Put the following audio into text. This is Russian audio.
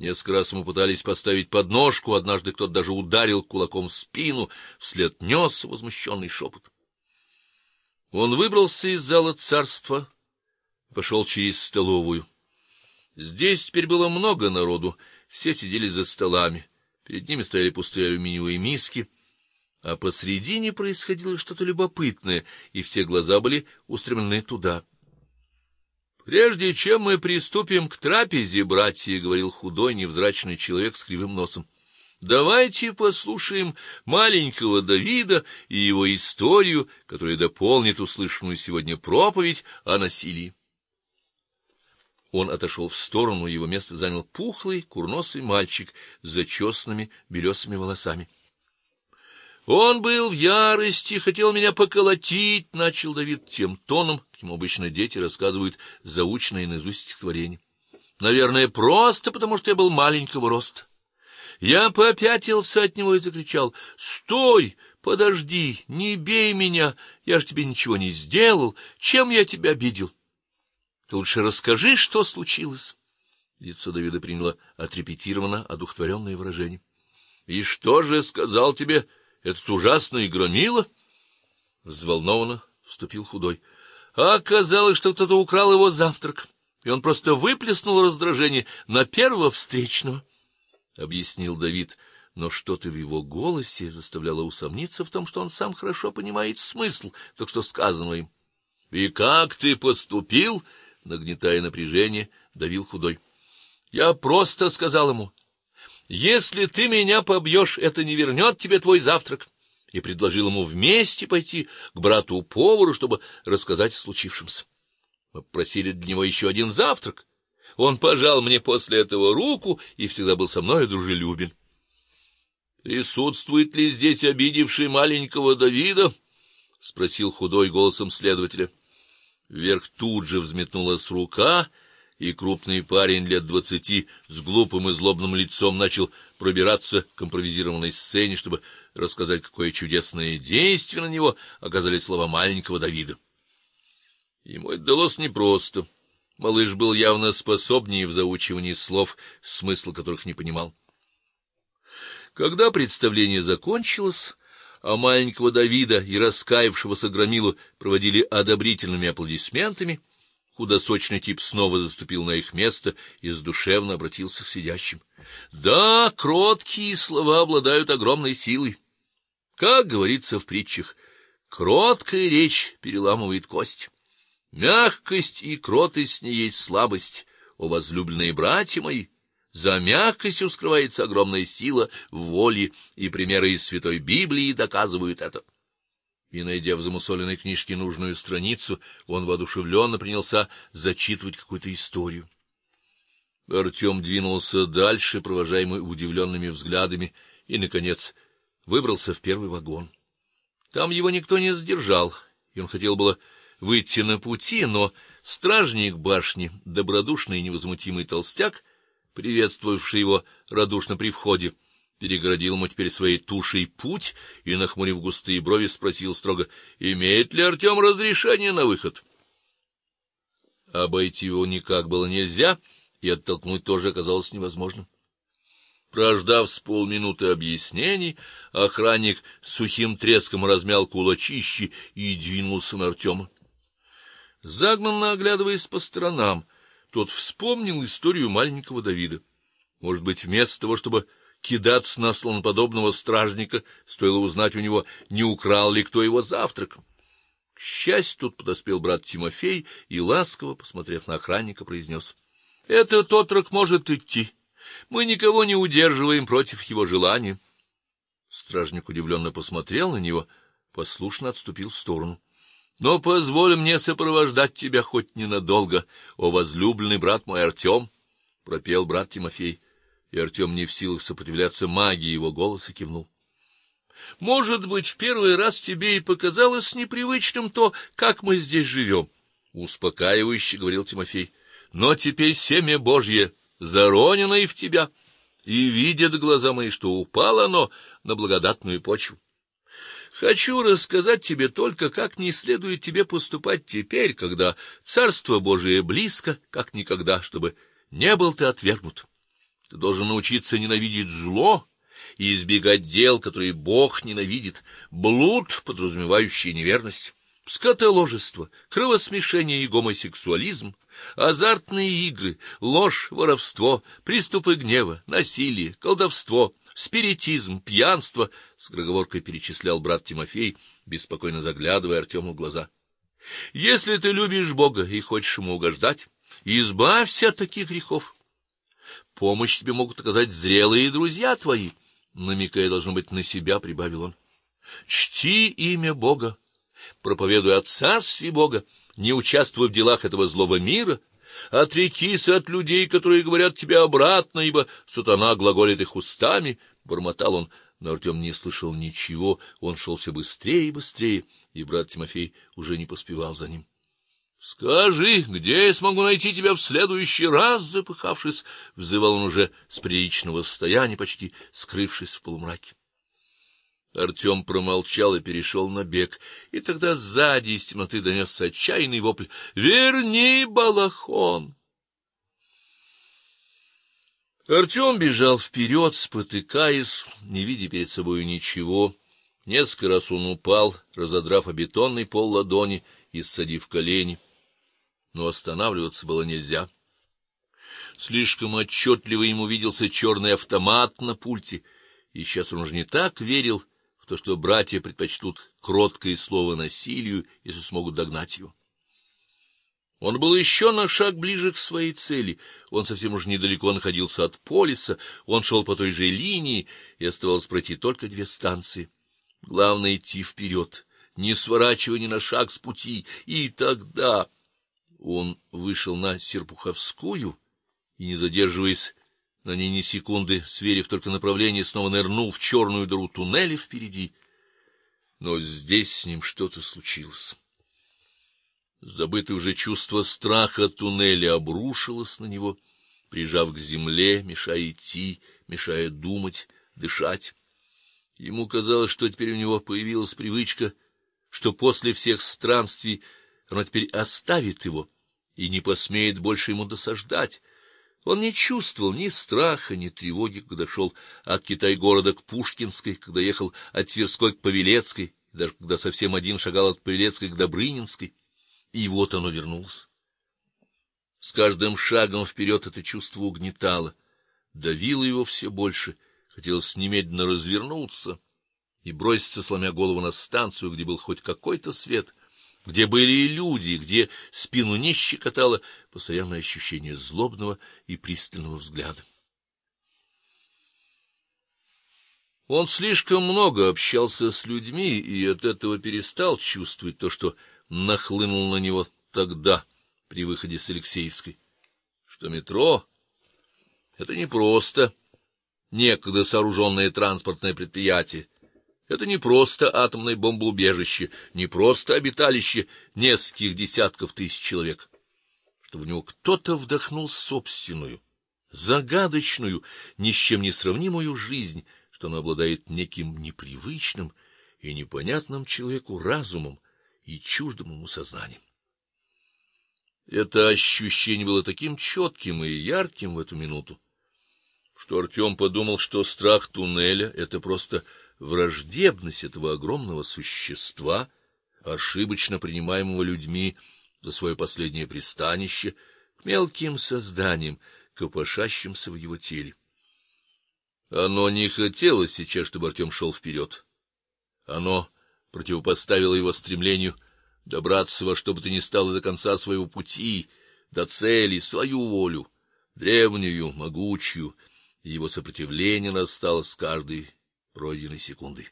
Несколько раз ему пытались поставить подножку, однажды кто-то даже ударил кулаком в спину, вслед нес возмущенный шепот. Он выбрался из зала царства, пошел через столовую. Здесь теперь было много народу, все сидели за столами. Перед ними стояли пустые алюминиевые миски, а посредине происходило что-то любопытное, и все глаза были устремлены туда. Прежде чем мы приступим к трапезе, братья, говорил худой невзрачный человек с кривым носом. Давайте послушаем маленького Давида и его историю, которая дополнит услышанную сегодня проповедь о насилии. Он отошел в сторону, его место занял пухлый, курносый мальчик с зачесанными белесыми волосами. Он был в ярости, хотел меня поколотить, начал Давид тем тоном, каким обычно дети рассказывают заученные наизусть стихотворения. Наверное, просто потому, что я был маленького роста. Я попятился от него и закричал: "Стой, подожди, не бей меня, я ж тебе ничего не сделал, чем я тебя обидел? Ты лучше расскажи, что случилось". Лицо Давида приняло отрепетированно одухотворенное выражение. "И что же сказал тебе этот ужасный громила? Взволнованно вступил худой. А оказалось, что кто-то украл его завтрак, и он просто выплеснул раздражение на первого встречного, объяснил Давид, но что-то в его голосе заставляло усомниться в том, что он сам хорошо понимает смысл так что сказанного им. И как ты поступил? нагнетая напряжение, давил худой. Я просто сказал ему: если ты меня побьешь, это не вернет тебе твой завтрак. И предложил ему вместе пойти к брату-повару, чтобы рассказать о случившемся. Мы просили для него еще один завтрак. Он пожал мне после этого руку и всегда был со мной дружелюбен. Присутствует ли здесь обидевший маленького Давида? спросил худой голосом следователя. Вверх тут же взметнулась рука, и крупный парень лет двадцати с глупым и злобным лицом начал пробираться к импровизированной сцене, чтобы рассказать, какое чудесное действие на него оказали слова маленького Давида. Ему это далось непросто. Малыш был явно способнее в заучивании слов, смысл которых не понимал. Когда представление закончилось, а маленького Давида и раскаявшегося громилу проводили одобрительными аплодисментами, Худосочный тип снова заступил на их место и задушевно обратился к сидящим. Да, кроткие слова обладают огромной силой. Как говорится в притчах, кроткая речь переламывает кость. Мягкость и кротость не есть слабость, о возлюбленные братья мои. За мягкостью скрывается огромная сила в воле, и примеры из Святой Библии доказывают это и найдя в замусоленной книжке нужную страницу, он воодушевленно принялся зачитывать какую-то историю. Артем двинулся дальше, провожаемый удивленными взглядами, и наконец выбрался в первый вагон. Там его никто не задержал, и он хотел было выйти на пути, но стражник башни, добродушный и невозмутимый толстяк, приветствовавший его радушно при входе, перегородил ему теперь своей тушей путь и нахмурив густые брови, спросил строго: "Имеет ли Артем разрешение на выход?" Обойти его никак было нельзя, и оттолкнуть тоже оказалось невозможным. Прождав с полминуты объяснений, охранник сухим треском размял кулачищи и двинулся на Артема. Загнанно оглядываясь по сторонам, тот вспомнил историю маленького Давида. Может быть, вместо того, чтобы кидаться на слоноподобного стражника, стоило узнать у него, не украл ли кто его завтрак. К счастью, тут подоспел брат Тимофей и ласково, посмотрев на охранника, произнес: "Этот отрок может идти. Мы никого не удерживаем против его желания". Стражник удивленно посмотрел на него, послушно отступил в сторону. "Но позволь мне сопровождать тебя хоть ненадолго, о возлюбленный брат мой Артем», — пропел брат Тимофей и Артем не в силах сопротивляться магии его голоса кивнул. Может быть, в первый раз тебе и показалось непривычным то, как мы здесь живем», — успокаивающе говорил Тимофей. Но теперь семя Божье заронено и в тебя, и видят глаза мои, что упало оно на благодатную почву. Хочу рассказать тебе только, как не следует тебе поступать теперь, когда царство Божие близко, как никогда, чтобы не был ты отвергнут. Ты должен научиться ненавидеть зло и избегать дел, которые Бог ненавидит, блуд, подразумевающий неверность, скотоложество, кровосмешение и гомосексуализм, азартные игры, ложь, воровство, приступы гнева, насилие, колдовство, спиритизм, пьянство, с гроговоркой перечислял брат Тимофей, беспокойно заглядывая Артему в глаза. Если ты любишь Бога и хочешь ему угождать, избавься от таких грехов. Помощь тебе могут оказать зрелые друзья твои, намекая должно быть на себя, прибавил он. Чти имя Бога, проповедуй о царстве Бога, не участвуй в делах этого злого мира, отрекись от людей, которые говорят тебе обратно, ибо сатана глаголит их устами, бормотал он, но Артем не слышал ничего, он шел все быстрее и быстрее, и брат Тимофей уже не поспевал за ним. Скажи, где я смогу найти тебя в следующий раз, запыхавшись, взывал он уже с приличного состояния, почти скрывшись в полумраке. Артем промолчал и перешел на бег, и тогда сзади из темноты донесся отчаянный вопль: "Верни балахон!" Артем бежал вперед, спотыкаясь, не видя перед собой ничего. Несколько раз он упал, разодрав о бетонный пол ладони и ссадив колени но останавливаться было нельзя. Слишком отчетливо ему виделся черный автомат на пульте, и сейчас он уже не так верил в то, что братья предпочтут кроткое слово насилию, если смогут догнать его. Он был еще на шаг ближе к своей цели. Он совсем уж недалеко находился от полиса, он шел по той же линии, и оставалось пройти только две станции. Главное идти вперед, не сворачивая ни на шаг с пути, и тогда он вышел на Серпуховскую и, не задерживаясь на ней ни секунды, сверив только направление, снова нырнул в черную дыру туннеля впереди. Но здесь с ним что-то случилось. Забытое уже чувство страха туннеля обрушилось на него, прижав к земле, мешая идти, мешая думать, дышать. Ему казалось, что теперь у него появилась привычка, что после всех странствий она теперь оставит его и не посмеет больше ему досаждать. Он не чувствовал ни страха, ни тревоги, когда шел от Китай-города к Пушкинской, когда ехал от Тверской к Павелецкой, даже когда совсем один шагал от Павелецкой к Добрынинской. И вот оно вернулось. С каждым шагом вперед это чувство угнетало, давило его все больше, хотелось немедленно развернуться и броситься сломя голову на станцию, где был хоть какой-то свет где были люди, где спину не щекотало постоянное ощущение злобного и пристального взгляда. Он слишком много общался с людьми и от этого перестал чувствовать то, что нахлынуло на него тогда при выходе с Алексеевской, что метро это не просто некогда сооруженное транспортное предприятие, это не просто атомное бомбоубежище, не просто обиталище нескольких десятков тысяч человек. Что в него кто-то вдохнул собственную, загадочную, ни с чем не сравнимую жизнь, что она обладает неким непривычным и непонятным человеку разумом и чуждым ему сознанием. Это ощущение было таким четким и ярким в эту минуту, что Артем подумал, что страх туннеля это просто враждебность этого огромного существа, ошибочно принимаемого людьми за свое последнее пристанище, к мелким созданиям, копошащимся в его теле. Оно не хотело сейчас, чтобы Артем шел вперед. Оно противопоставило его стремлению добраться во что бы то ни стало до конца своего пути, до цели, свою волю, древнюю, могучую, и его сопротивление нарастало с каждой пройденной секундой.